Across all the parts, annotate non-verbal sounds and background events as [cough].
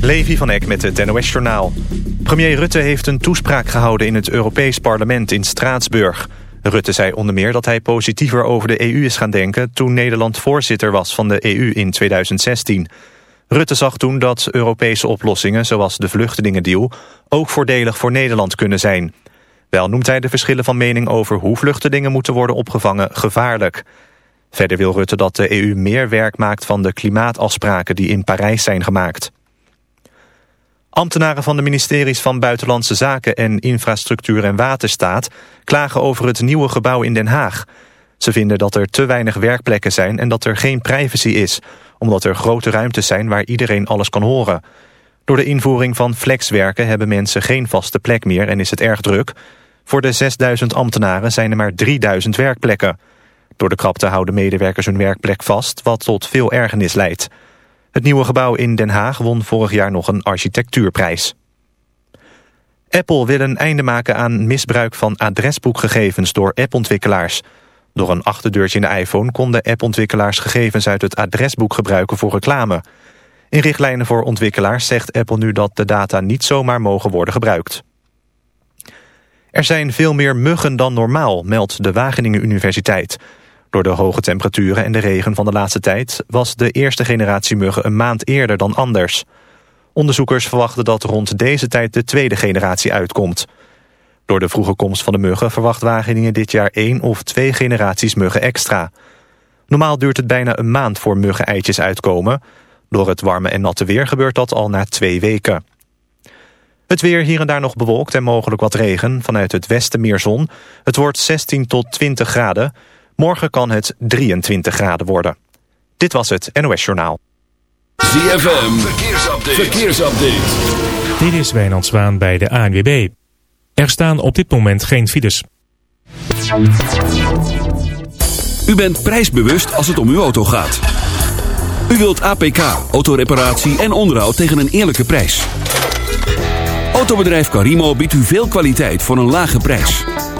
Levi van Eck met het NOS-journaal. Premier Rutte heeft een toespraak gehouden in het Europees Parlement in Straatsburg. Rutte zei onder meer dat hij positiever over de EU is gaan denken... toen Nederland voorzitter was van de EU in 2016. Rutte zag toen dat Europese oplossingen, zoals de vluchtelingendeal... ook voordelig voor Nederland kunnen zijn. Wel noemt hij de verschillen van mening over hoe vluchtelingen moeten worden opgevangen gevaarlijk. Verder wil Rutte dat de EU meer werk maakt van de klimaatafspraken die in Parijs zijn gemaakt. Ambtenaren van de ministeries van Buitenlandse Zaken en Infrastructuur en Waterstaat klagen over het nieuwe gebouw in Den Haag. Ze vinden dat er te weinig werkplekken zijn en dat er geen privacy is, omdat er grote ruimtes zijn waar iedereen alles kan horen. Door de invoering van flexwerken hebben mensen geen vaste plek meer en is het erg druk. Voor de 6000 ambtenaren zijn er maar 3000 werkplekken. Door de krapte houden medewerkers hun werkplek vast, wat tot veel ergernis leidt. Het nieuwe gebouw in Den Haag won vorig jaar nog een architectuurprijs. Apple wil een einde maken aan misbruik van adresboekgegevens door appontwikkelaars. Door een achterdeurtje in de iPhone konden appontwikkelaars gegevens uit het adresboek gebruiken voor reclame. In richtlijnen voor ontwikkelaars zegt Apple nu dat de data niet zomaar mogen worden gebruikt. Er zijn veel meer muggen dan normaal, meldt de Wageningen Universiteit. Door de hoge temperaturen en de regen van de laatste tijd... was de eerste generatie muggen een maand eerder dan anders. Onderzoekers verwachten dat rond deze tijd de tweede generatie uitkomt. Door de vroege komst van de muggen verwacht Wageningen dit jaar één of twee generaties muggen extra. Normaal duurt het bijna een maand voor muggen-eitjes uitkomen. Door het warme en natte weer gebeurt dat al na twee weken. Het weer hier en daar nog bewolkt en mogelijk wat regen. Vanuit het westen meer zon. Het wordt 16 tot 20 graden. Morgen kan het 23 graden worden. Dit was het NOS Journaal. ZFM, verkeersupdate. verkeersupdate. Dit is Wijnand Zwaan bij de ANWB. Er staan op dit moment geen files. U bent prijsbewust als het om uw auto gaat. U wilt APK, autoreparatie en onderhoud tegen een eerlijke prijs. Autobedrijf Carimo biedt u veel kwaliteit voor een lage prijs.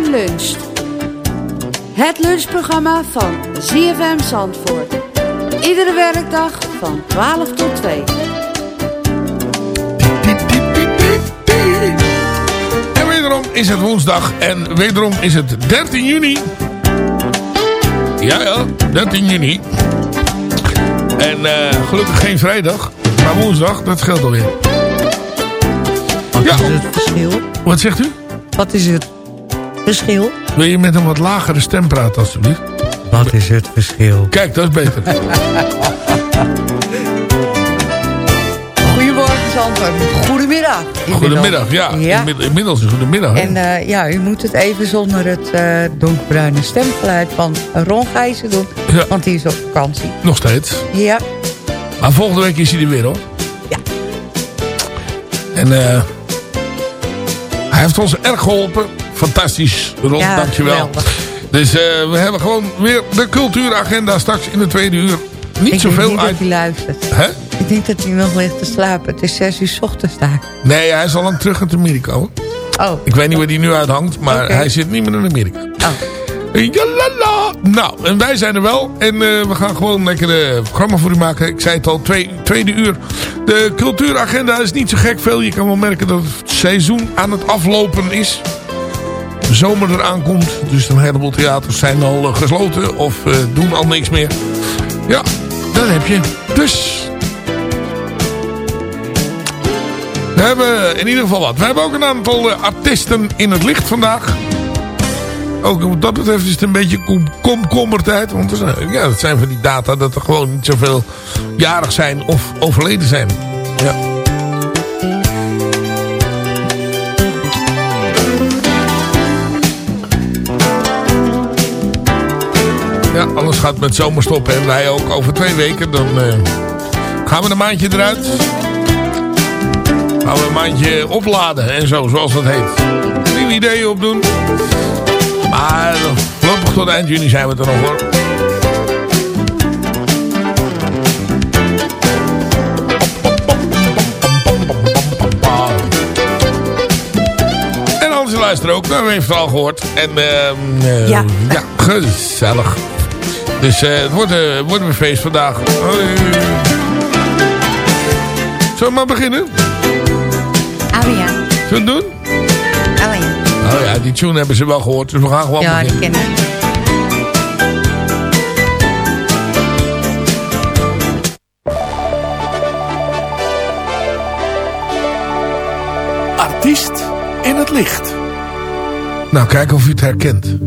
ZFM Lunch. Het lunchprogramma van ZFM Zandvoort. Iedere werkdag van 12 tot 2. En wederom is het woensdag en wederom is het 13 juni. Ja, ja, 13 juni. En eh, gelukkig geen vrijdag, maar woensdag, dat scheelt alweer. Wat Ja. is het verschil? Wat zegt u? Wat is het verschil? Wil je met een wat lagere stem praten alstublieft? Wat is het verschil? Kijk, dat is beter. [laughs] Goedemorgen Zandvoort. Goedemiddag. inmiddels. Goedemiddag, ja. ja. Inmiddels, is goedemiddag. hè? En eh, ja, u moet het even zonder het eh, donkerbruine stemgeluid van Ron Gijzen doen. Ja. Want die is op vakantie. Nog steeds. Ja, Maar volgende week is hij er weer hoor. Ja. En eh hij heeft ons erg geholpen. Fantastisch, Ron. Ja, dankjewel. geweldig. Dus eh, we hebben gewoon weer de cultuuragenda straks in de tweede uur. Niet ik zoveel denk uit... hij luistert. Hè? Ik denk dat hij nog ligt te slapen. Het is zes uur 's ochtends daar. Nee, hij is al lang terug uit Amerika hoor. Oh, Ik weet niet waar hij nu uithangt, maar hij zit niet meer in Amerika. oh. Jalala. Nou, en wij zijn er wel. En eh, we gaan gewoon lekker een programma voor u maken. Ik zei het al, twee, tweede uur. De cultuuragenda is niet zo gek veel. Je kan wel merken dat het seizoen aan het aflopen is. Zomer eraan komt. Dus een heleboel theaters zijn al eh, gesloten. Of eh, doen al niks meer. Ja, dat heb je. Dus... We hebben in ieder geval wat. We hebben ook een aantal eh, artiesten in het licht vandaag. Ook wat dat betreft is het een beetje kom komkommertijd. Want er zijn, ja, dat zijn van die data dat er gewoon niet zoveel jarig zijn of overleden zijn. Ja. Alles gaat met zomerstop en wij ook over twee weken. Dan eh, gaan we een maandje eruit. Gaan we een maandje opladen en zo, zoals dat heet. Nieuwe ideeën opdoen. Maar voorlopig tot eind juni zijn we er nog hoor. Luisteren ook, nou, we heeft het al gehoord. En ehm eh, Ja. ja, gezellig. Dus eh, het wordt, eh, wordt een feest vandaag. Hoi. Zullen we maar beginnen? Oh ja. Zullen we het doen? Oh ja. Oh ja, die tune hebben ze wel gehoord, dus we gaan gewoon Ja, die beginnen. ken ik. Artiest in het licht. Nou, kijk of u het herkent.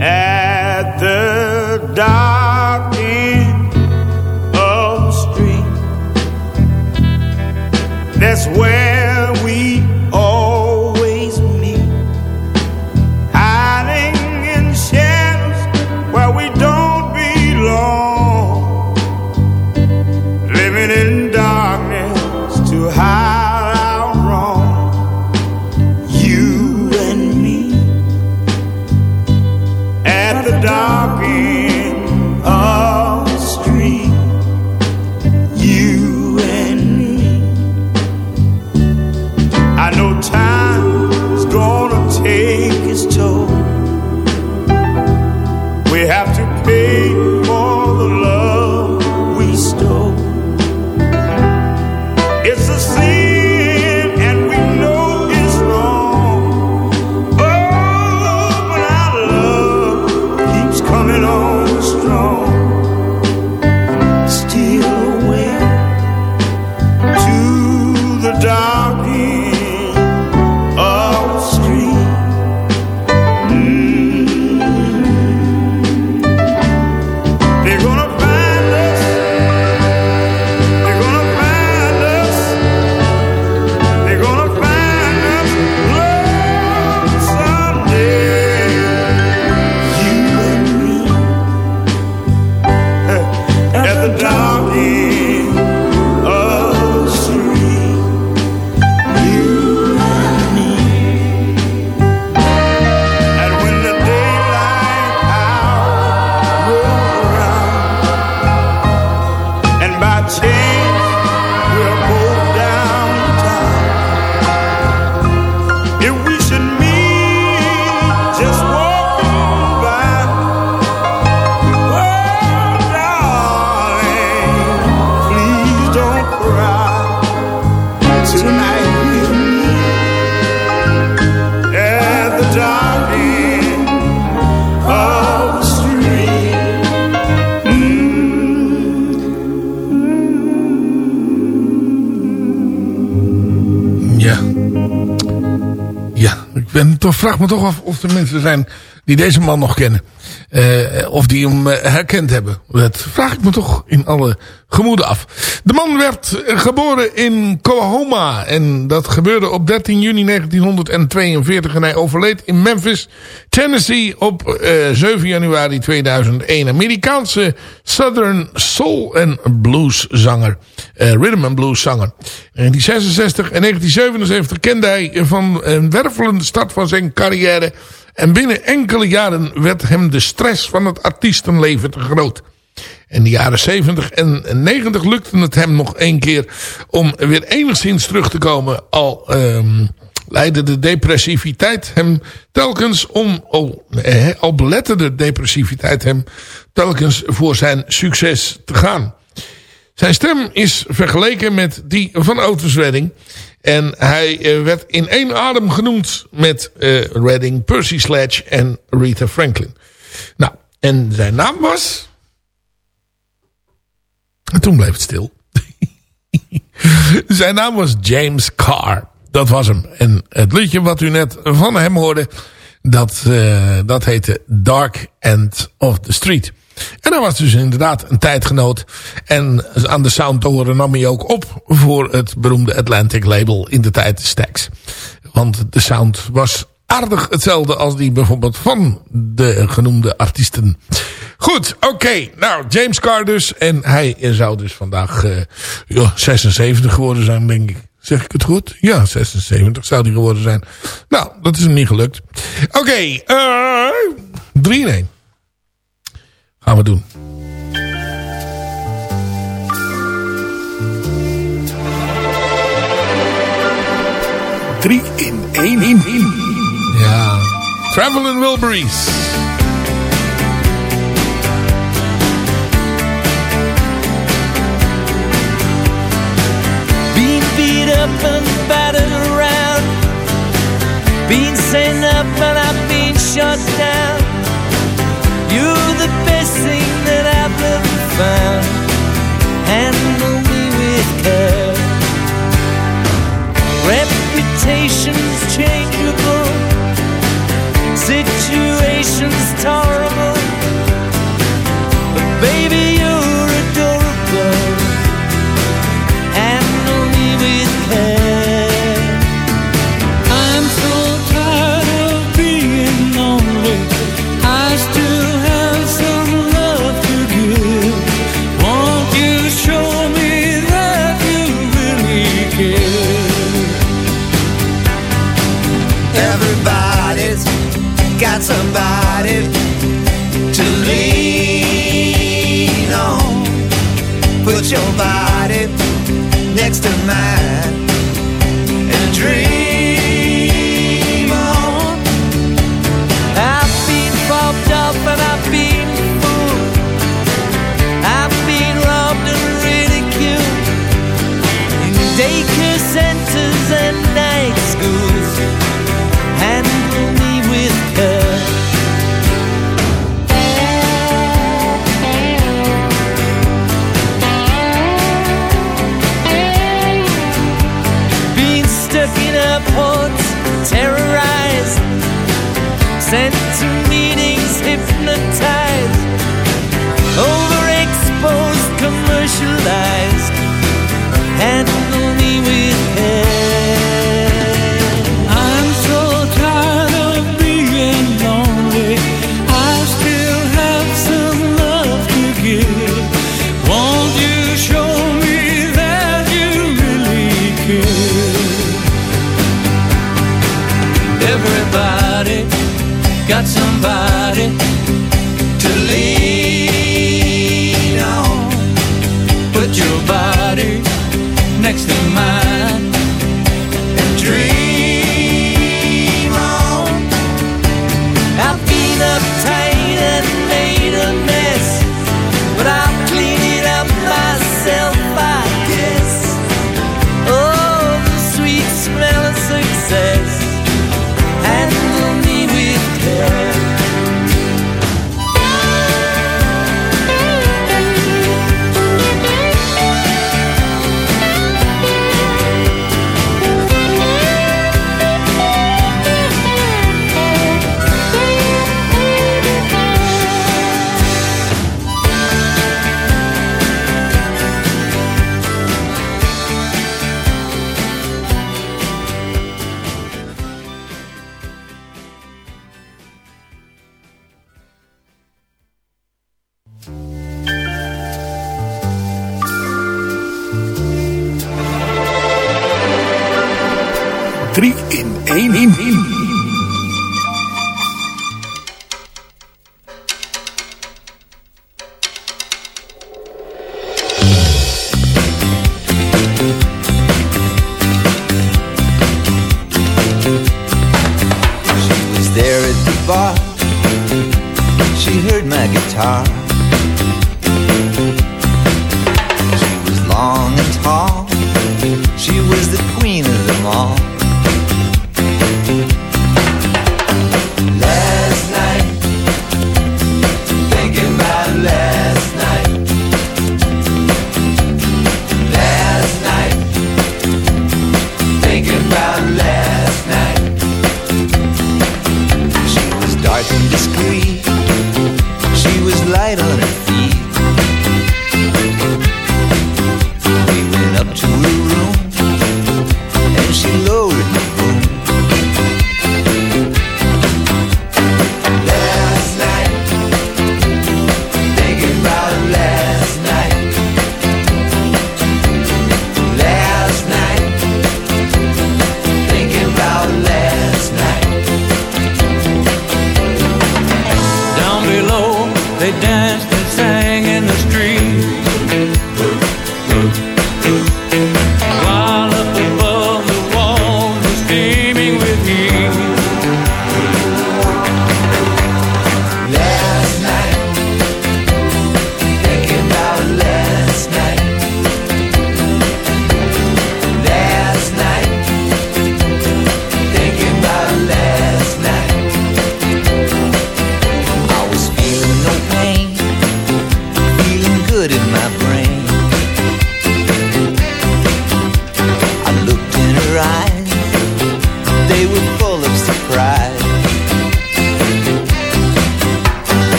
at the Ben, toch, vraag me toch af of er mensen zijn die deze man nog kennen. Eh, of die hem eh, herkend hebben. Dat vraag ik me toch in alle gemoeden af. De man werd eh, geboren in Oklahoma. En dat gebeurde op 13 juni 1942. En hij overleed in Memphis, Tennessee op eh, 7 januari 2001. Amerikaanse Southern Soul en Blues zanger. eh, rhythm and Blues zanger. In 1966 en 1977 kende hij van een wervelende start van zijn carrière. En binnen enkele jaren werd hem de stress van het artiestenleven te groot. In de jaren 70 en 90 lukte het hem nog één keer om weer enigszins terug te komen. Al ehm, leidde de depressiviteit hem telkens om... Al, eh, al belette de depressiviteit hem telkens voor zijn succes te gaan. Zijn stem is vergeleken met die van Otis Redding. En hij eh, werd in één adem genoemd met eh, Redding, Percy Sledge en Rita Franklin. Nou, en zijn naam was... En toen bleef het stil. [laughs] zijn naam was James Carr. Dat was hem. En het liedje wat u net van hem hoorde... dat, eh, dat heette Dark End of the Street. En hij was dus inderdaad een tijdgenoot. En aan de sound te horen nam hij ook op voor het beroemde Atlantic label in de tijd Stax. Want de sound was aardig hetzelfde als die bijvoorbeeld van de genoemde artiesten. Goed, oké. Nou, James Carr dus. En hij zou dus vandaag uh, ja, 76 geworden zijn, denk ik. Zeg ik het goed? Ja, 76 zou hij geworden zijn. Nou, dat is hem niet gelukt. Oké, okay, uh, 3 in 1. Gaan we doen. Drie in één in. Ja. Traveling Wilburys. Being beat up and battered around. Being sent up and I've been shut down. You're the best thing that I've ever found. Handle me with care. Reputation's changeable. Situation's tolerable. But baby, next to mine and dream on. I've been bobbed up and I've been fooled. I've been robbed and ridiculed in daycare centers and night schools. Handle me with care. Sent to meetings hypnotized overexposed commercialized handle 3 in 1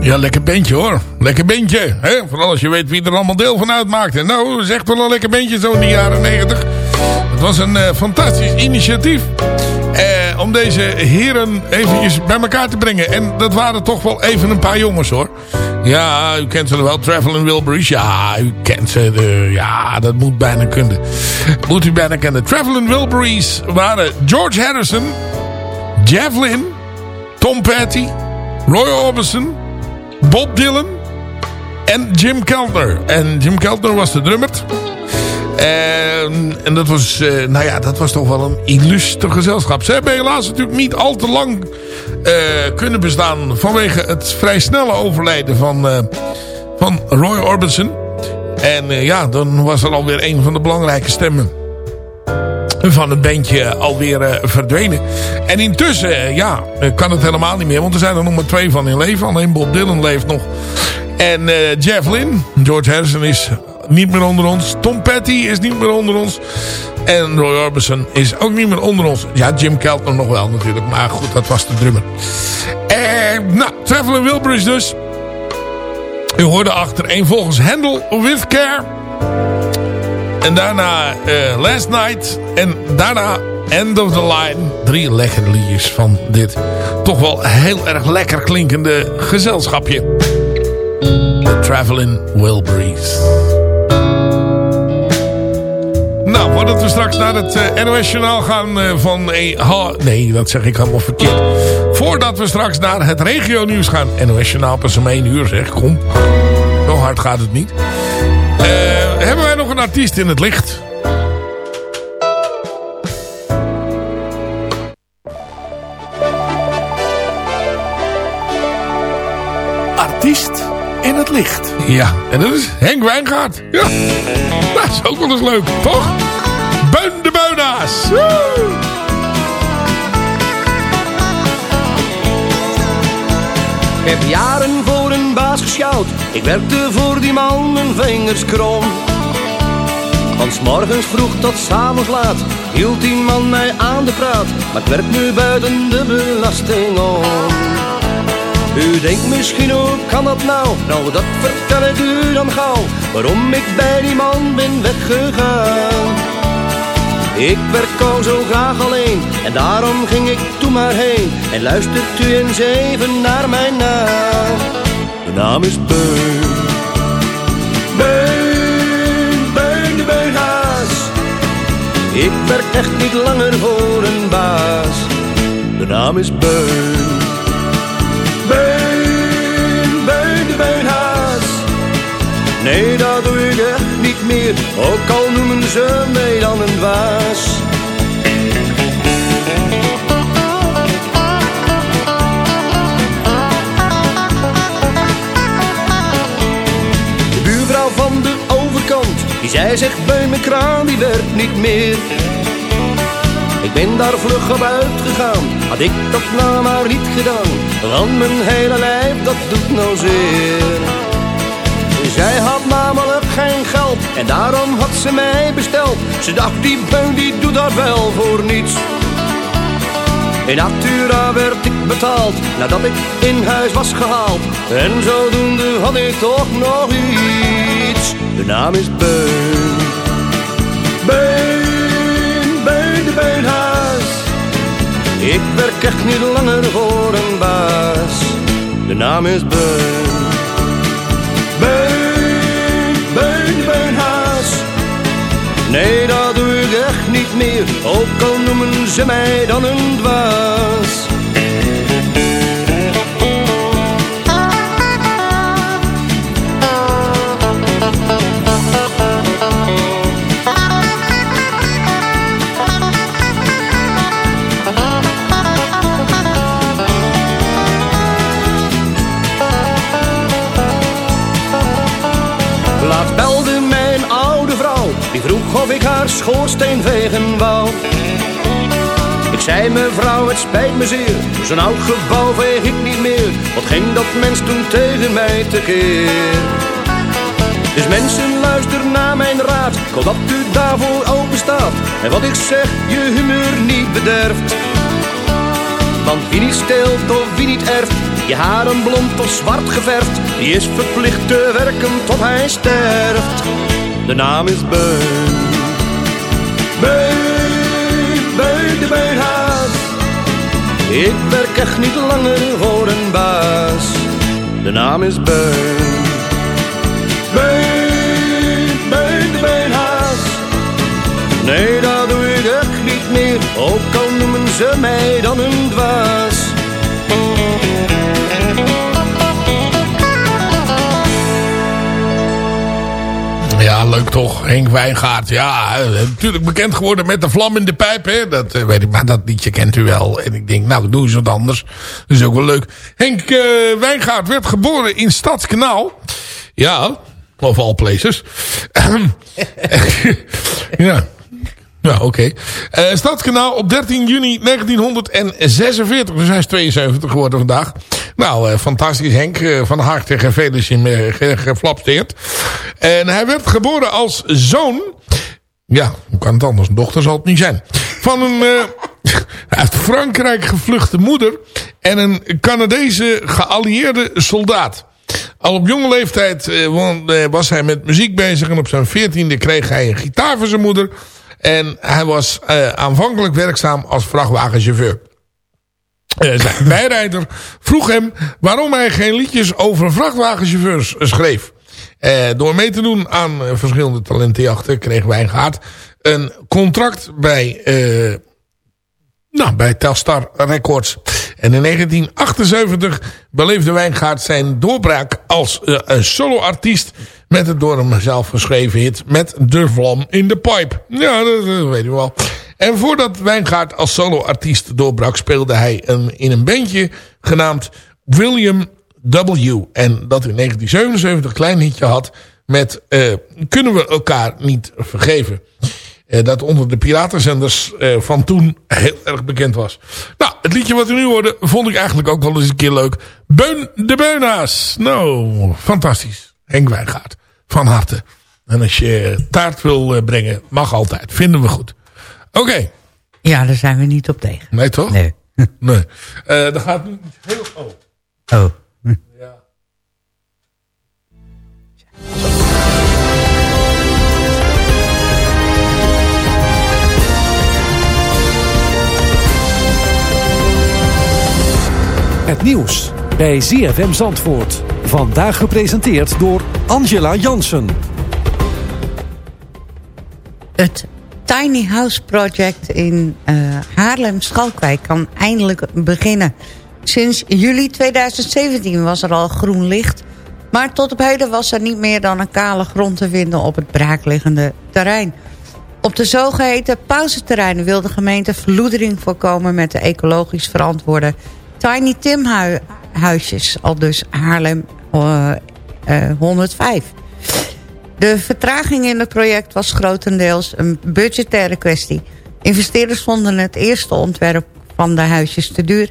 Ja, lekker bandje hoor. Lekker bandje. Hè? Vooral als je weet wie er allemaal deel van uitmaakt. En nou, echt wel een lekker bandje zo in de jaren negentig. Het was een eh, fantastisch initiatief. Eh, om deze heren eventjes bij elkaar te brengen. En dat waren toch wel even een paar jongens hoor. Ja, u kent ze wel. Traveling Wilburys. Ja, u kent ze. Ja, dat moet bijna kunnen. Moet u bijna kennen. Traveling Wilburys waren George Harrison. Javelin. Tom Petty. Roy Orbison. Bob Dylan en Jim Keltner. En Jim Keltner was de drummer. En, en dat was, eh, nou ja, dat was toch wel een illustre gezelschap. Ze hebben helaas natuurlijk niet al te lang eh, kunnen bestaan vanwege het vrij snelle overlijden van, eh, van Roy Orbison. En ja, dan was er alweer een van de belangrijke stemmen van het bandje alweer eh, verdwenen. En intussen, eh, ja, eh, kan het helemaal niet meer. Want er zijn er nog maar twee van in leven. Alleen Bob Dylan leeft nog. En Jeff Lynne, George Harrison is niet meer onder ons. Tom Petty is niet meer onder ons. En Roy Orbison is ook niet meer onder ons. Ja, Jim Keltner nog wel natuurlijk. Maar goed, dat was de drummer. En, nou, Traveling Wilburys dus. U hoorde achter één volgens Handle With Care. En daarna eh, Last Night. En daarna End of the Line. Drie lekkere liedjes van dit toch wel heel erg lekker klinkende gezelschapje. The Traveling Wilburys. Nou, voordat we straks naar het eh, NOS-journaal gaan eh, van... eh, nee, dat zeg ik helemaal verkeerd. Voordat we straks naar het regio-nieuws gaan. NOS-journaal pas om 1 uur, zeg. Kom. Zo hard gaat het niet. Hebben wij nog een artiest in het licht? Artiest in het licht. Ja, en dat is Henk Wijngaard. Ja, dat is ook wel eens leuk, toch? Beun de Beuna's. Woe! Ik heb jaren voor een baas geschouwd. Ik werkte voor die man mijn vingers krom. Van 's morgens vroeg tot 's avonds laat hield die man mij aan de praat. Maar ik werk nu buiten de belasting om. U denkt misschien hoe kan dat nou? Nou dat vertel ik u dan gauw Waarom ik bij die man ben weggegaan Ik werk al zo graag alleen En daarom ging ik toen maar heen En luistert u eens even naar mijn naam De naam is Beun Ik werk echt niet langer voor een baas. De naam is Beun. Beun, Beun de Beunhaas. Nee, dat doe ik echt niet meer. Ook al noemen ze mij dan een dwaas Die zei zegt bij mijn kraan die werkt niet meer Ik ben daar vlug op uitgegaan Had ik dat nou maar niet gedaan Want mijn hele lijf dat doet nou zeer zij had namelijk geen geld en daarom had ze mij besteld. Ze dacht die beun die doet dat wel voor niets. In Natura werd ik betaald nadat ik in huis was gehaald. En zodoende had ik toch nog iets. De naam is Beun. Beun, Beun de Beunhaas. Ik werk echt niet langer voor een baas. De naam is Beun. Beun, Beun de Beunhaas. Nee, dat doe ik echt niet meer. Ook al noemen ze mij dan een dwaas. Vroeg of ik haar schoorsteen vegen wou. Ik zei mevrouw, het spijt me zeer, zo'n oud gebouw veeg ik niet meer. Wat ging dat mens toen tegen mij tekeer? Dus mensen, luister naar mijn raad, hoop dat u daarvoor open staat. En wat ik zeg, je humeur niet bederft. Want wie niet steelt of wie niet erft, je haren blond of zwart geverfd, die is verplicht te werken tot hij sterft. De naam is Beun. Beun, Beun de Beunhaas. Ik werk echt niet langer voor een baas. De naam is Beun. Beun, Beun de Beunhaas. Nee, dat doe ik echt niet meer, ook al noemen ze mij dan een dwaas. Leuk toch. Henk Wijngaard. Ja, eh, natuurlijk bekend geworden met de vlam in de pijp. Hè? Dat eh, weet ik, maar dat liedje kent u wel. En ik denk, nou, doe eens wat anders. Dat is ook wel leuk. Henk eh, Wijngaard werd geboren in Stadskanaal. Ja, of all places. [clears throat] ja. Ja, oké. Eh, Stadskanaal op 13 juni 1946. Dus hij is 72 geworden vandaag. Nou, eh, fantastisch Henk. eh, van harte geflapsteerd. En hij werd geboren als zoon... Ja, hoe kan het anders? Een dochter zal het niet zijn. Van een [laughs] uit Frankrijk gevluchte moeder... en een Canadese geallieerde soldaat. Al op jonge leeftijd wa- was hij met muziek bezig... en op zijn veertiende kreeg hij een gitaar van zijn moeder... En hij was eh, aanvankelijk werkzaam als vrachtwagenchauffeur. Eh, zijn [laughs] bijrijder vroeg hem waarom hij geen liedjes over vrachtwagenchauffeurs schreef. Eh, door mee te doen aan verschillende talentenjachten kreeg Wijngaard een contract bij, nou, bij Telstar Records. En in 1978 beleefde Wijngaard zijn doorbraak als soloartiest met het door hem zelf geschreven hit met De Vlam in de Pipe. Ja, dat, weet je wel. En voordat Wijngaard als soloartiest doorbrak speelde hij in een bandje genaamd William W. En dat in 1977 een klein hitje had met eh, Kunnen we elkaar niet vergeven. Eh, dat onder de piratenzenders eh, van toen heel erg bekend was. Nou, het liedje wat we nu hoorden vond ik eigenlijk ook wel eens een keer leuk. Beun de Beuna's. Nou, fantastisch. Henk Wijngaard van harte. En als je taart wil eh, brengen, mag altijd. Vinden we goed. Oké. Ja, daar zijn we niet op tegen. Nee, toch? Nee. [laughs] nee. Uh, dan gaat nu heel... Oh. Oh. Ja. Het nieuws bij ZFM Zandvoort. Vandaag gepresenteerd door Angela Jansen. Het Tiny House Project in eh, Haarlem-Schalkwijk kan eindelijk beginnen. Sinds juli 2017 was er al groen licht... maar tot op heden was er niet meer dan een kale grond te vinden op het braakliggende terrein. Op de zogeheten pauzeterreinen wil de gemeente verloedering voorkomen... met de ecologisch verantwoorde Tiny Tim hu huisjes, al dus Haarlem eh, 105. De vertraging in het project was grotendeels een budgettaire kwestie. Investeerders vonden het eerste ontwerp van de huisjes te duur...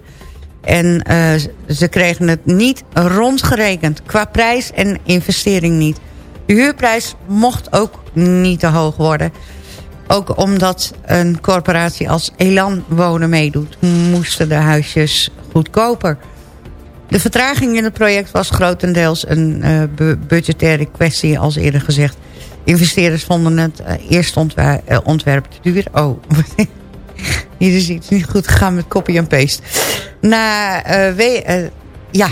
en eh, ze kregen het niet rondgerekend qua prijs en investering niet. De huurprijs mocht ook niet te hoog worden... Ook omdat een corporatie als Elan Wonen meedoet... moesten de huisjes goedkoper. De vertraging in het project was grotendeels een uh, budgettaire kwestie, als eerder gezegd. Investeerders vonden het uh, eerste ontwer uh, ontwerp te duur. Oh, [laughs] hier is iets niet goed gegaan met copy en paste. Na, we, ja.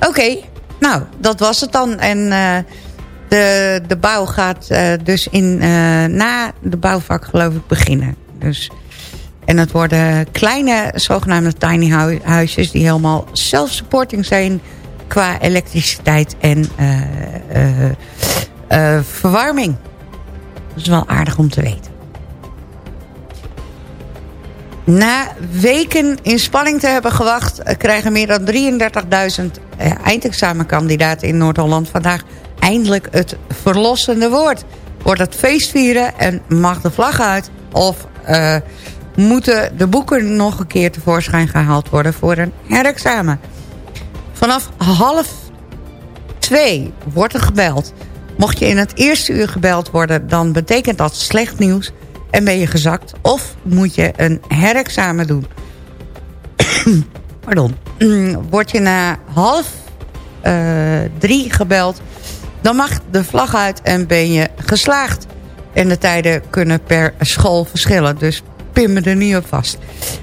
Oké, nou, dat was het dan. En de, de bouw gaat dus in, na de bouwvak geloof ik beginnen. Dus, en het worden kleine zogenaamde tiny huisjes... die helemaal self-supporting zijn qua elektriciteit en uh, verwarming. Dat is wel aardig om te weten. Na weken in spanning te hebben gewacht... krijgen meer dan 33.000 eindexamenkandidaten in Noord-Holland vandaag eindelijk het verlossende woord. Wordt het feestvieren en mag de vlag uit? Of moeten de boeken nog een keer tevoorschijn gehaald worden voor een herexamen? Vanaf half twee wordt er gebeld. Mocht je in het eerste uur gebeld worden, dan betekent dat slecht nieuws en ben je gezakt. Of moet je een herexamen doen. [coughs] Pardon. Word je na half uh, drie gebeld dan mag de vlag uit en ben je geslaagd. En de tijden kunnen per school verschillen, dus pin me er niet op vast.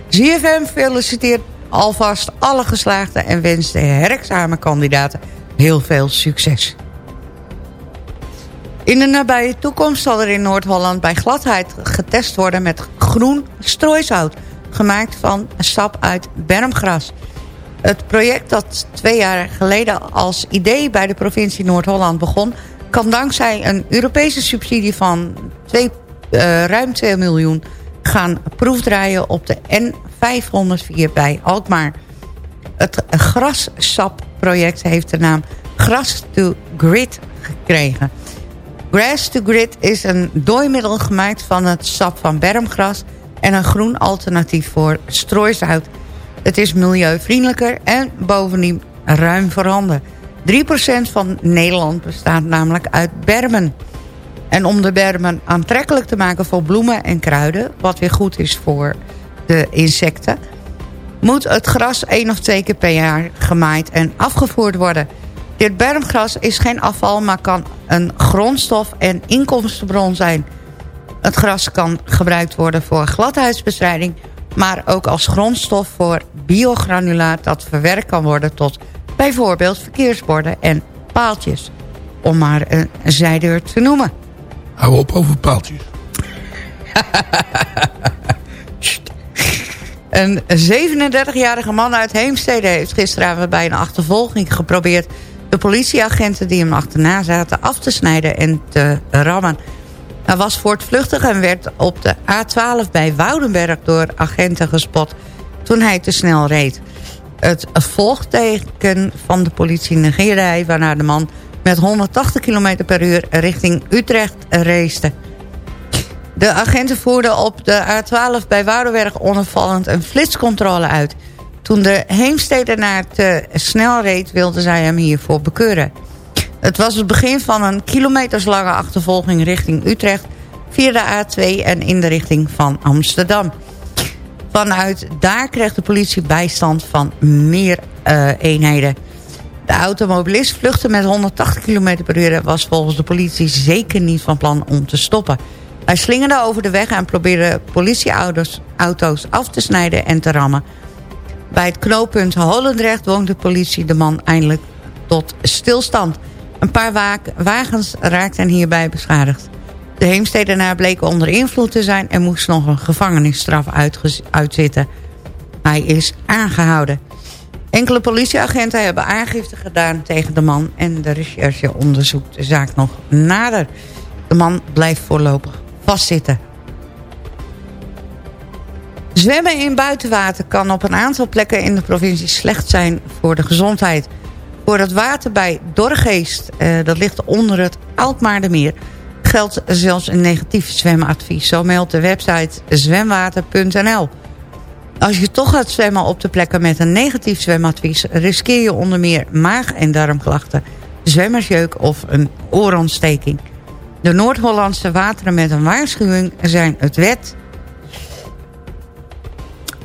ZFM feliciteert alvast alle geslaagden en wenst de herexamenkandidaten heel veel succes. In de nabije toekomst zal er in Noord-Holland bij gladheid getest worden met groen strooisout, gemaakt van sap uit bermgras. Het project dat twee jaar geleden als idee bij de provincie Noord-Holland begon... kan dankzij een Europese subsidie van uh, ruim 2 miljoen gaan proefdraaien op de N504 bij Alkmaar. Het grassap-project heeft de naam Grass to Grid gekregen. Grass to Grid is een dooimiddel gemaakt van het sap van bermgras... en een groen alternatief voor strooisout... Het is milieuvriendelijker en bovendien ruim voorhanden. 3% van Nederland bestaat namelijk uit bermen. En om de bermen aantrekkelijk te maken voor bloemen en kruiden... wat weer goed is voor de insecten... moet het gras één of twee keer per jaar gemaaid en afgevoerd worden. Dit bermgras is geen afval, maar kan een grondstof en inkomstenbron zijn. Het gras kan gebruikt worden voor gladheidsbestrijding maar ook als grondstof voor biogranulaat dat verwerkt kan worden tot bijvoorbeeld verkeersborden en paaltjes. Om maar een zijdeur te noemen. Hou op over paaltjes. [laughs] een 37-jarige man uit Heemstede heeft gisteravond bij een achtervolging geprobeerd... de politieagenten die hem achterna zaten af te snijden en te rammen. Hij was voortvluchtig en werd op de A12 bij Woudenberg door agenten gespot toen hij te snel reed. Het volgteken van de politie negeerde hij... waarna de man met 180 km per uur richting Utrecht race. De agenten voerden op de A12 bij Woudenberg onopvallend een flitscontrole uit. Toen de Heemstedenaar te snel reed, wilden zij hem hiervoor bekeuren. Het was het begin van een kilometerslange achtervolging richting Utrecht... via de A2 en in de richting van Amsterdam. Vanuit daar kreeg de politie bijstand van meer uh, eenheden. De automobilist vluchtte met 180 km per uur... en was volgens de politie zeker niet van plan om te stoppen. Hij slingerde over de weg en probeerde politieauto's auto's af te snijden en te rammen. Bij het knooppunt Holendrecht dwong de politie de man eindelijk tot stilstand. Een paar wa wagens raakten hierbij beschadigd. De Heemstedenaar bleek onder invloed te zijn... en moest nog een gevangenisstraf uitzitten. Hij is aangehouden. Enkele politieagenten hebben aangifte gedaan tegen de man... en de recherche onderzoekt de zaak nog nader. De man blijft voorlopig vastzitten. Zwemmen in buitenwater kan op een aantal plekken in de provincie slecht zijn voor de gezondheid. Voor het water bij Dorgeest, eh, dat ligt onder het Alkmaardermeer... geldt zelfs een negatief zwemadvies. Zo meldt de website zwemwater.nl. Als je toch gaat zwemmen op de plekken met een negatief zwemadvies... riskeer je onder meer maag- en darmklachten, zwemmersjeuk of een oorontsteking. De Noord-Hollandse wateren met een waarschuwing zijn het wet...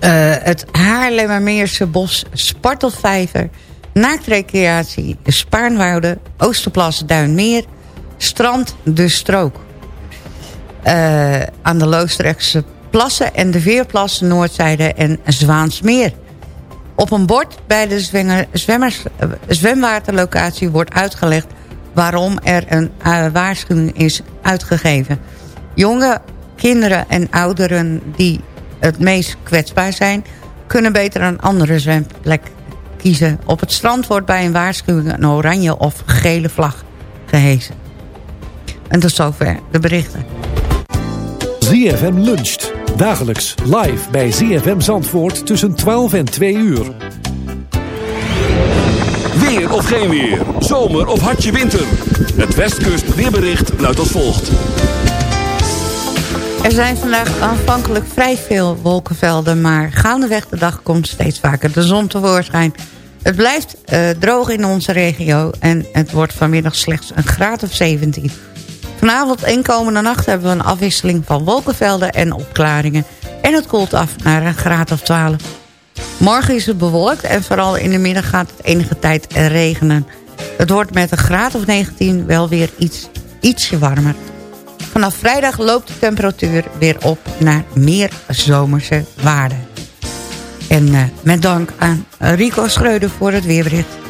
eh, het Haarlemmermeerse bos Spartelvijver... Naaktrecreatie Spaarnwoude, Oosterplas Duinmeer... Strand De Strook. Eh, aan de Loosdrechtse plassen en de Veerplas Noordzijde en Zwaansmeer. Op een bord bij de zwemmers, eh, zwemwaterlocatie wordt uitgelegd... waarom er een eh, waarschuwing is uitgegeven. Jonge kinderen en ouderen die het meest kwetsbaar zijn... kunnen beter een andere zwemplek kiezen. Op het strand wordt bij een waarschuwing een oranje of gele vlag gehesen. En tot zover de berichten. ZFM luncht. Dagelijks live bij ZFM Zandvoort tussen 12 en 2 uur. Weer of geen weer. Zomer of hartje winter. Het Westkust weerbericht luidt als volgt. Er zijn vandaag aanvankelijk vrij veel wolkenvelden... maar gaandeweg de dag komt steeds vaker de zon tevoorschijn. Het blijft eh, droog in onze regio... en het wordt vanmiddag slechts een graad of 17. Vanavond en komende nacht hebben we een afwisseling van wolkenvelden en opklaringen... en het koelt af naar een graad of 12. Morgen is het bewolkt en vooral in de middag gaat het enige tijd regenen. Het wordt met een graad of 19 wel weer iets, ietsje warmer. Vanaf vrijdag loopt de temperatuur weer op naar meer zomerse waarden. En eh, met dank aan Rico Schreuder voor het weerbericht.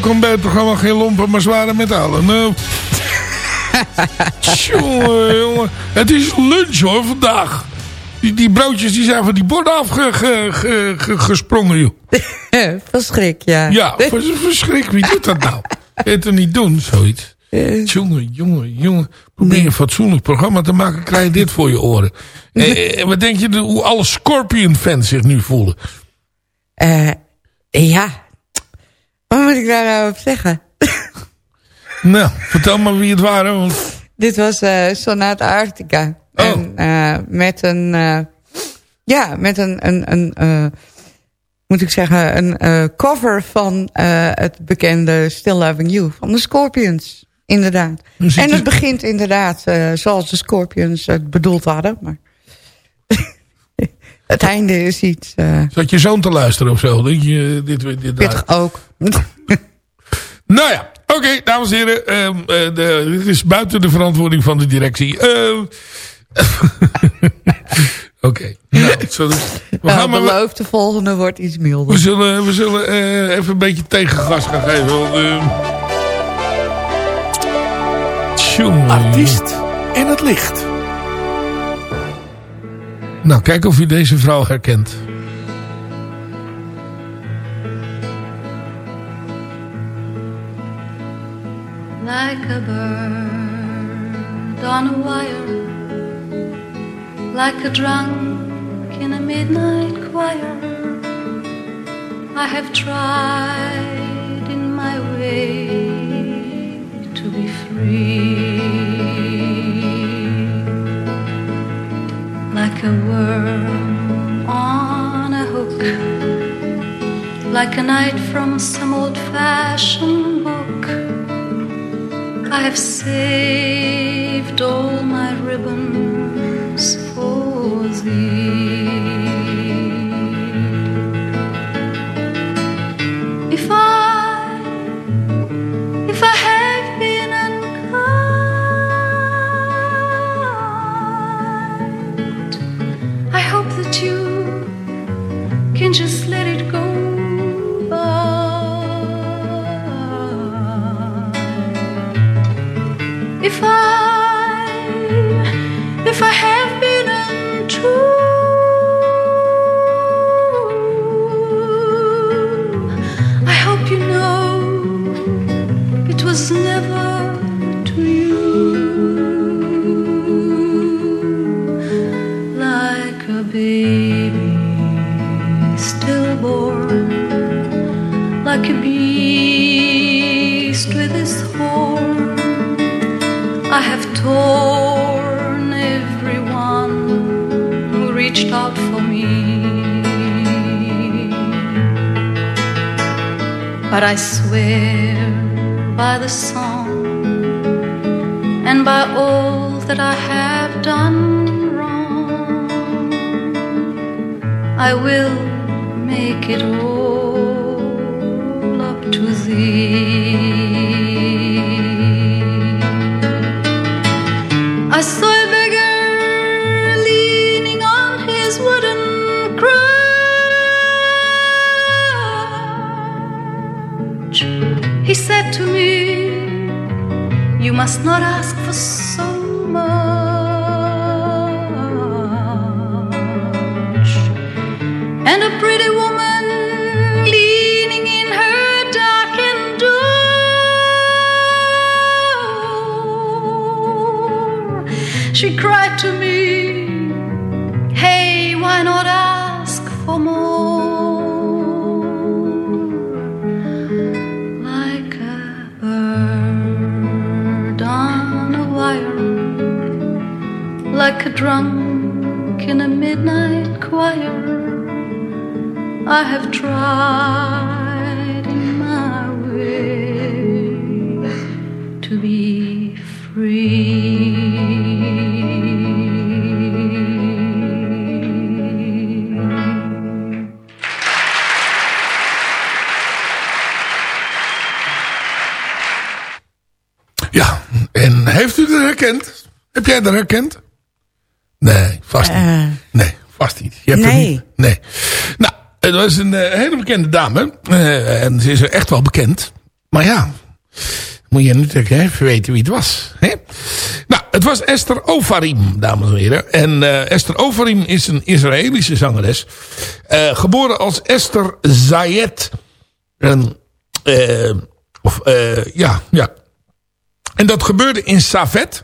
Welkom bij het programma Geen Lompen, maar Zware Metalen. Nou... [laughs] jongen, jongen. Het is lunch hoor, vandaag. Die, die broodjes die zijn van die borden afgesprongen, joh. [laughs] Verschrik, ja. Ja, vers- verschrik. Wie doet dat nou? Het er niet doen, zoiets. Jongen, jongen, jongen. Probeer een fatsoenlijk programma te maken, krijg je dit voor je oren. Eh, eh, wat denk je de- hoe alle Scorpion-fans zich nu voelen? Eh, ja. Wat moet ik daar nou op zeggen? [laughs] Nou, vertel maar wie het waren. Want... Dit was eh Sonata Arctica. En eh, met een... eh, ja, met een... een, een moet ik zeggen, een cover van het bekende Still Loving You van de Scorpions. Inderdaad. En het begint inderdaad zoals de Scorpions het bedoeld hadden. Maar het einde is iets... eh Zat je zoon te luisteren of zo? Dat je dit, dit, dit pittig ook. [laughs] Nou ja, oké, dames en heren. ehm, eh, de, dit is buiten de verantwoording van de directie. Ehm, [laughs] oké, nou, [laughs] zo, we Nou, gaan maar... beloof, de volgende wordt iets milder. We zullen, we zullen eh, even een beetje tegengas gaan geven. Want, ehm, Artiest in het licht. Nou, kijk of u deze vrouw herkent. like a bird on a wire, like a drunk in a midnight choir. I have tried in my way to be free, like a worm on a hook, like a knight from some old-fashioned book. I have saved all my ribbons for thee. If I, like a drunk in a midnight choir. I have tried in my way to be free. Ja, en heeft u het herkend? Heb jij het herkend? Nee, vast niet. Nee, vast niet. Je hebt het nee. niet. Nee. Nou, het was een eh, hele bekende dame. Eh, en ze is er echt wel bekend. Maar ja, moet je natuurlijk even weten wie het was. Hè? Nou, het was Esther Ofarim, dames en heren. En eh, Esther Ofarim is een Israëlische zangeres. Eh, geboren als Esther Zayed. En, eh, of, eh, ja, ja. En dat gebeurde in Savet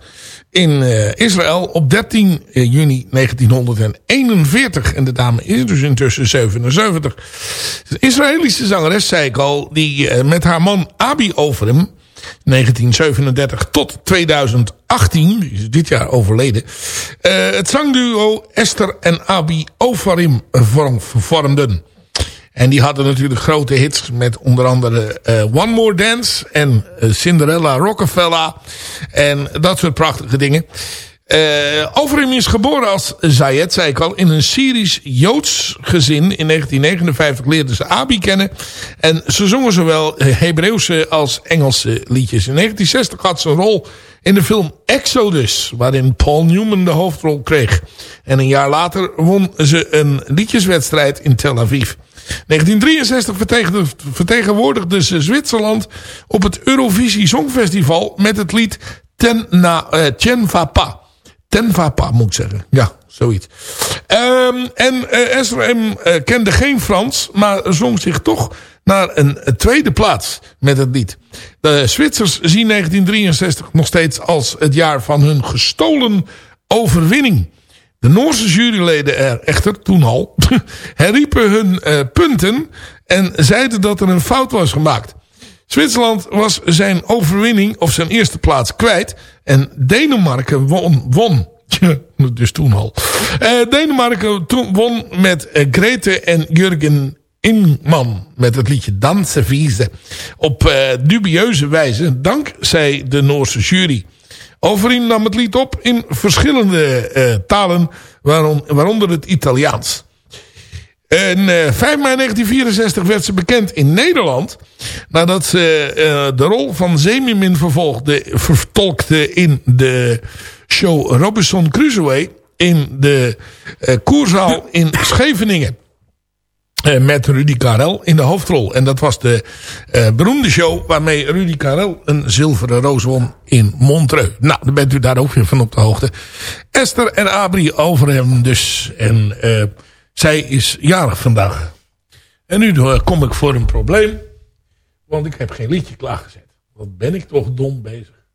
in eh, Israël op 13 juni 1941. En de dame is dus intussen 77. De Israëlische zangeres, zei ik al, die eh, met haar man Abi Overim... 1937 tot 2018, die is dit jaar overleden... eh, het zangduo Esther en Abi Ofarim vorm- vormden. En die hadden natuurlijk grote hits met onder andere eh, One More Dance en eh, Cinderella Rockefeller en dat soort prachtige dingen. Eh Overeem is geboren als Zayed, zei ik al, in een Syrisch-Joods gezin. In 1959 leerden ze Abi kennen. En ze zongen zowel Hebreeuwse als Engelse liedjes. In 1960 had ze een rol in de film Exodus, waarin Paul Newman de hoofdrol kreeg. En een jaar later won ze een liedjeswedstrijd in Tel Aviv. 1963 vertegen- vertegenwoordigde ze Zwitserland op het Eurovisie Songfestival met het lied Ten na, eh. Ten va pas moet ik zeggen. Ja, zoiets. Ehm, en eh SRM eh, kende geen Frans, maar zong zich toch naar een tweede plaats met het lied. De Zwitsers zien 1963 nog steeds als het jaar van hun gestolen overwinning. De Noorse juryleden er echter, toen al, [laughs] herriepen hun eh, punten en zeiden dat er een fout was gemaakt. Zwitserland was zijn overwinning of zijn eerste plaats kwijt. En Denemarken won. won. [laughs] dus toen al. Eh, Denemarken won met eh, Grete en Jurgen Inman. Met het liedje Danse Vieze. Op dubieuze wijze. Dankzij de Noorse jury. Overeen nam het lied op in verschillende talen. waaron- waaronder het Italiaans. En eh 5 mei 1964 werd ze bekend in Nederland. Nadat ze eh, de rol van Zemimin vervolgde, vertolkte in de show Robinson Crusoe. In de eh, koerzaal in Scheveningen. Eh, met Rudy Karel in de hoofdrol. En dat was de eh, beroemde show waarmee Rudy Karel een zilveren roos won in Montreux. Nou, dan bent u daar ook weer van op de hoogte. Esther en Abri over hem dus. En eh, zij is jarig vandaag. En nu eh, kom ik voor een probleem. Want ik heb geen liedje klaargezet. Wat ben ik toch dom bezig.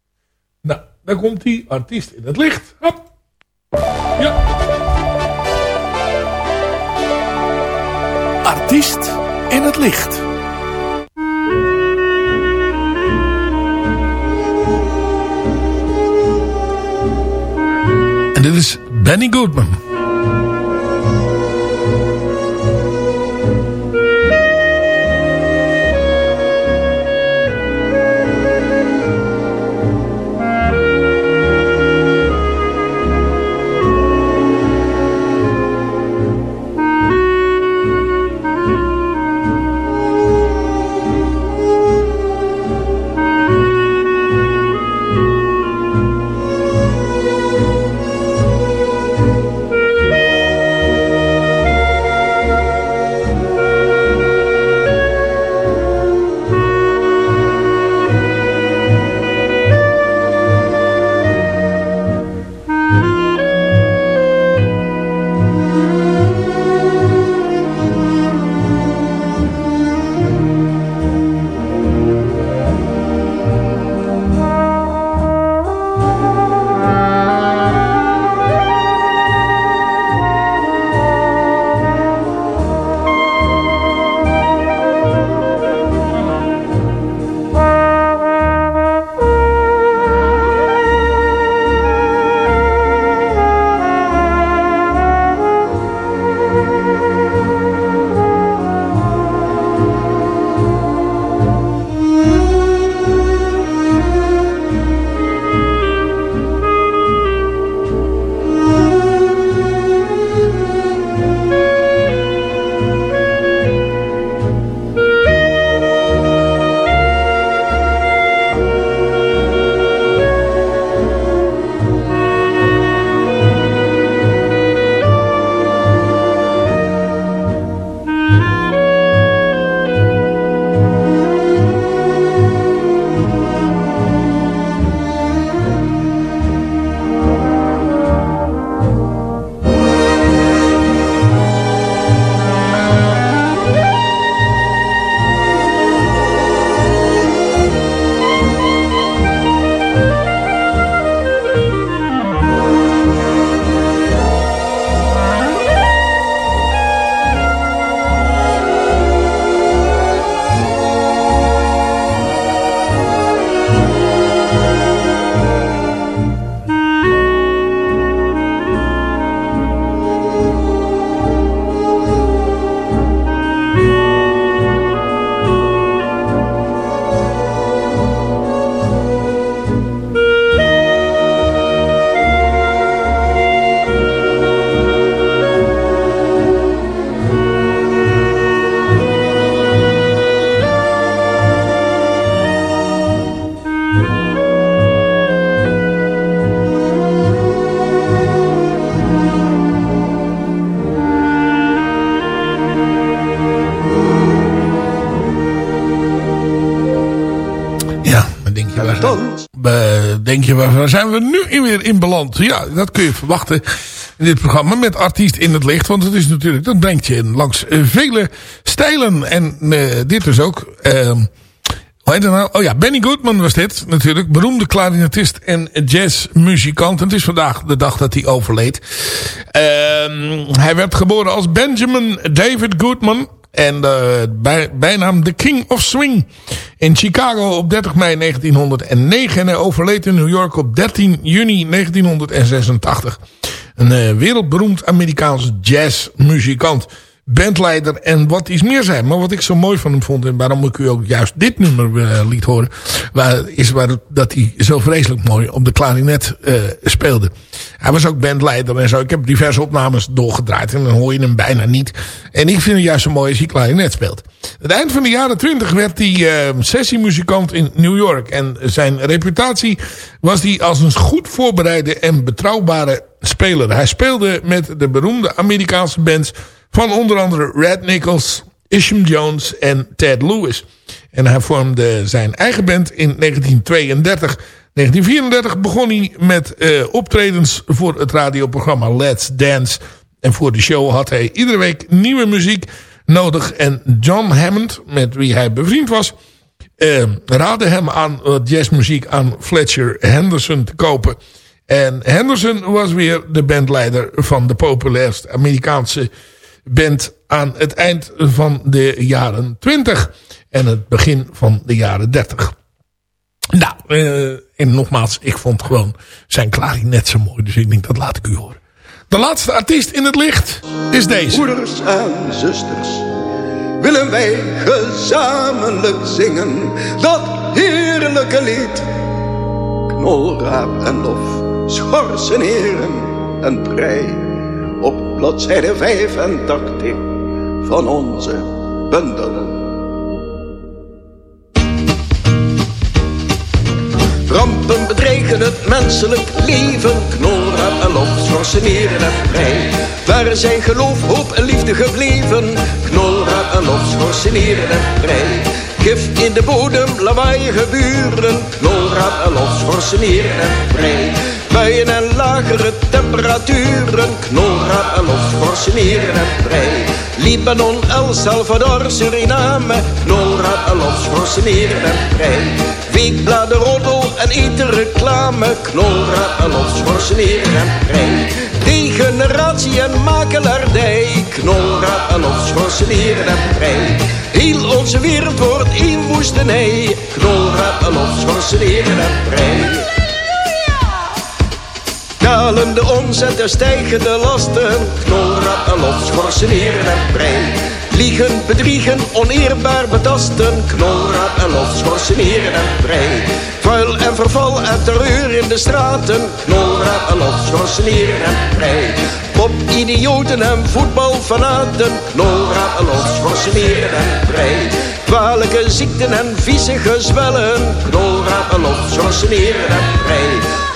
Nou, daar komt die artiest in het licht. Hop. Ja. Artiest in het licht. En dit is Benny Goodman. Denk je, waar, zijn we nu in weer in beland? Ja, dat kun je verwachten in dit programma met artiest in het licht. Want het is natuurlijk, dat brengt je langs uh, vele stijlen. En uh, dit dus ook. Ehm, hoe heet het nou? Oh ja, Benny Goodman was dit natuurlijk. Beroemde klarinetist en jazzmuzikant. Het is vandaag de dag dat hij overleed. Ehm, hij werd geboren als Benjamin David Goodman. En bij, bijnaam The King of Swing. In Chicago op 30 mei 1909. En overleed in New York op 13 juni 1986. Een uh, wereldberoemd Amerikaans jazzmuzikant. Bandleider en wat iets meer zijn. Maar wat ik zo mooi van hem vond. En waarom ik u ook juist dit nummer uh, liet horen. Is waar, dat hij zo vreselijk mooi op de klarinet uh, speelde. Hij was ook bandleider en zo. Ik heb diverse opnames doorgedraaid. En dan hoor je hem bijna niet. En ik vind het juist zo mooi als hij klarinet speelt. Het eind van de jaren twintig werd hij uh, sessiemuzikant in New York. En zijn reputatie was hij als een goed voorbereide en betrouwbare speler. Hij speelde met de beroemde Amerikaanse bands van onder andere Red Nichols, Isham Jones en Ted Lewis. En hij vormde zijn eigen band in 1932. 1934 begon hij met uh, optredens voor het radioprogramma Let's Dance. En voor de show had hij iedere week nieuwe muziek nodig. En John Hammond, met wie hij bevriend was... Uh, raadde hem aan uh, jazzmuziek aan Fletcher Henderson te kopen. En Henderson was weer de bandleider van de populairste Amerikaanse band aan het eind van de jaren 20 en het begin van de jaren 30. Nou, uh, en nogmaals, ik vond gewoon zijn klarinet zo mooi, dus ik denk dat laat ik u horen. De laatste artiest in het licht is deze. Moeders en zusters, willen wij gezamenlijk zingen dat heerlijke lied. Knolraap en lof, schorsen heren en prei op bladzijde 85 van onze bundel. Rampen bedreigen het menselijk leven, knolraad en lof, schorseneren en vrij. Waar zijn geloof, hoop en liefde gebleven, knolraad en lof, schorseneren en vrij. Gif in de bodem, lawaaiige buren, knolraad en lof, schorseneren en vrij. Buien en lagere temperaturen, knolraad en schorseneren en vrij. Libanon, El Salvador, Suriname, knolraad en lof, schorseneren en vrij. Weekbladen, roddel en eten reclame, knolraad en schorseneren en vrij. Degeneratie en makelaardij, knolraad en lof, schorseneren en vrij. Heel onze wereld wordt één woestenij, knolraad en schorseneren en vrij. Dalende omzet en stijgende lasten, knolraad en lof, schorseneren en vrij. Liegen, bedriegen, oneerbaar betasten, knolraad en lof, schorseneren en vrij. Vuil en verval en terreur in de straten, knolraad en lof, schorseneren en vrij. Pop, idioten en voetbalfanaten, knolraad en lof, schorseneren en vrij. Kwalijke ziekten en vieze gezwellen, knolraad en lof, schorseneren en vrij.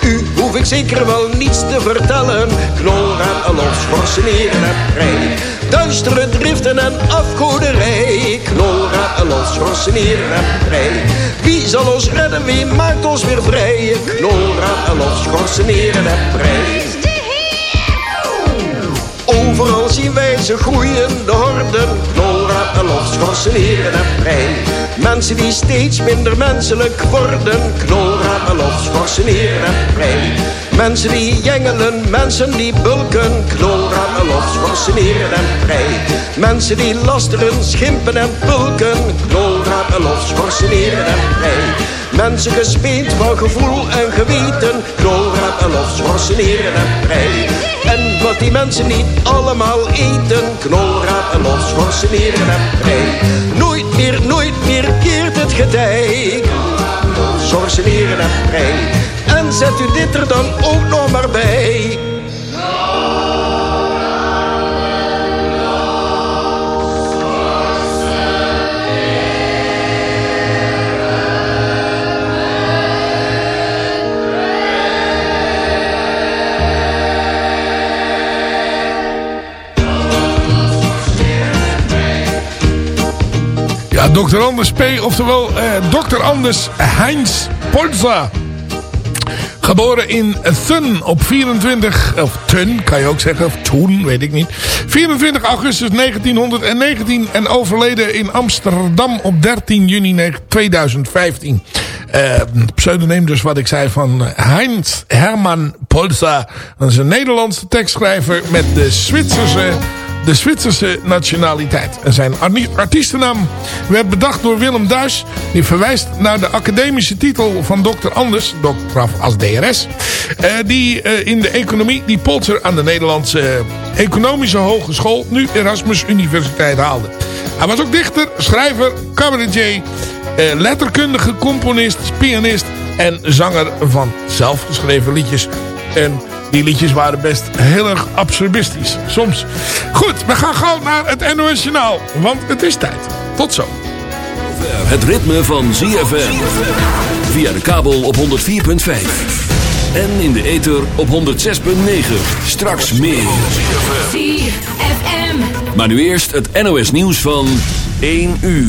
Hoef ik zeker wel niets te vertellen, knolraad en lof, schorseneren en vrij. Duistere driften en afgoderij, knolraad en lof, schorseneren en vrij. Wie zal ons redden, wie maakt ons weer vrij, knolraad en lof, schorseneren en vrij. Overal zien wij ze groeien, de horden, knolraad en lof, schorseneren en vrij. Mensen die steeds minder menselijk worden, knolraad en lof, schorseneren en vrij. Mensen die jengelen, mensen die bulken, knolraad en lof, schorseneren en vrij. Mensen die lasteren, schimpen en pulken, knolraad en lof, schorseneren en vrij. Mensen gespeend van gevoel en geweten, knolraad en schorseneren en vrij. En wat die mensen niet allemaal eten, knolraad en lof, schorseneren en vrij. Nooit meer, nooit meer keert het getij, schorseneren en vrij. En zet u dit er dan ook nog maar bij. Dr. Anders P. Oftewel eh, Dr. Anders Heinz Polza. Geboren in Thun op 24, of Thun kan je ook zeggen, of Toen, weet ik niet. 24 augustus 1919 en overleden in Amsterdam op 13 juni 2015. Eh, pseudoniem dus wat ik zei van Heinz Hermann Polza. Dat is een Nederlandse tekstschrijver met de Zwitserse de Zwitserse nationaliteit. En zijn artiestennaam werd bedacht door Willem Duis. Die verwijst naar de academische titel van Dr. Anders, dokter als DRS. eh, die eh, in de economie, die Polzer aan de Nederlandse eh, Economische Hogeschool, nu Erasmus Universiteit haalde. Hij was ook dichter, schrijver, cabaretier, letterkundige, componist, pianist en zanger van zelfgeschreven liedjes. En die liedjes waren best heel erg absurdistisch. Soms. Goed, we gaan gauw naar het NOS Journaal. Want het is tijd. Tot zo. Het ritme van ZFM. Via de kabel op 104.5. En in de ether op 106.9. Straks meer. ZFM. Maar nu eerst het NOS nieuws van 1 uur.